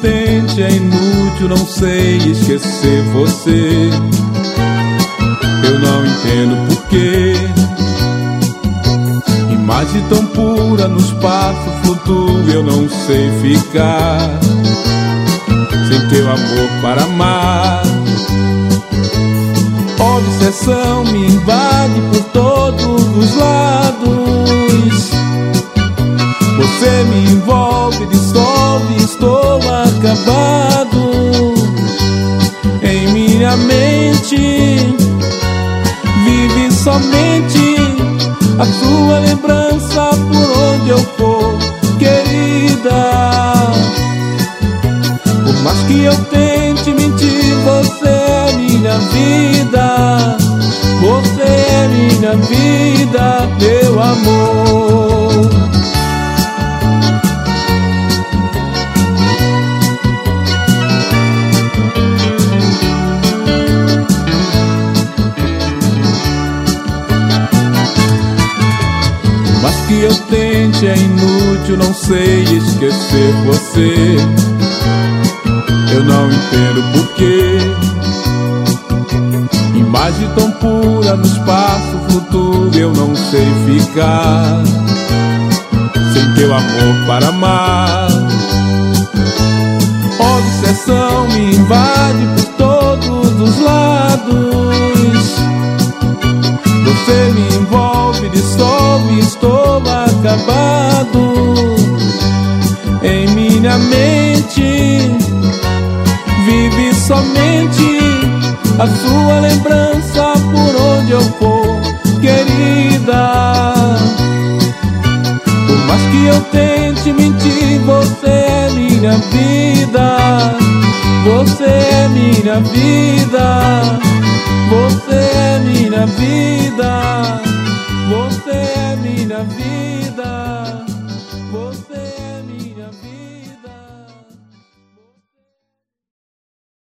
tente é inútil, não sei esquecer você. Eu não entendo porquê. Imagem tão pura no espaço flutua, eu não sei ficar sem teu amor para amar. Em minha mente. Vive somente a sua lembrança por onde eu for, querida. Por mais que eu tente mentir, você é minha vida. Você é minha vida, meu amor. Que eu tente é inútil, não sei esquecer você. Eu não entendo porquê. Imagem tão pura no espaço flutua, eu não sei ficar sem teu amor para amar. Obsessão me invade acabado em minha mente. Vive somente a sua lembrança por onde eu for, querida. Por mais que eu tente mentir, você é minha vida. Você é minha vida. Você é minha vida.